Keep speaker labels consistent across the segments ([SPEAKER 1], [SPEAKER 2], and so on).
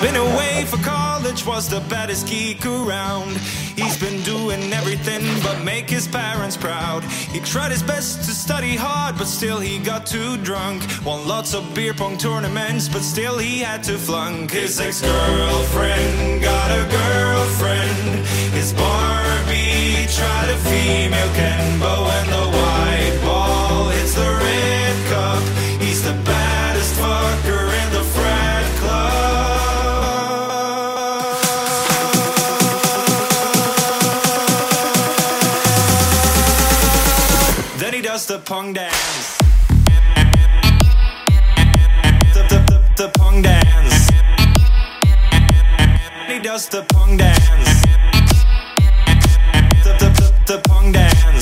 [SPEAKER 1] Been away for college, was the baddest geek around. He's been doing everything but make his parents proud. He tried his best to study hard, but still he got too drunk. Won lots of beer pong tournaments, but still he had to flunk. His ex girlfriend got a girlfriend. He does the pong dance. The, the, the, the pong dance. He does the pong dance. The, the, the, the pong dance.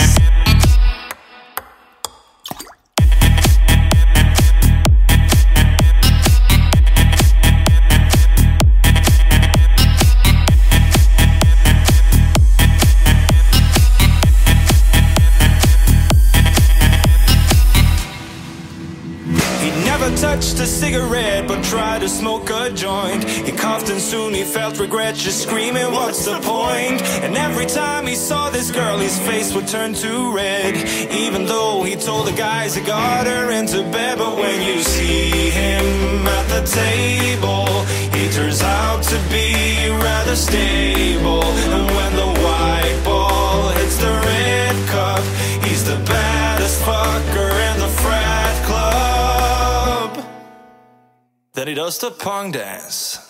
[SPEAKER 1] Never touched a cigarette, but tried to smoke a joint. He coughed and soon he felt regret, just screaming, What's the point? And every time he saw this girl, his face would turn to red. Even though he told the guys he got her into bed, but when you see him at the table, he turns out to be rather stable. Does the pong dance.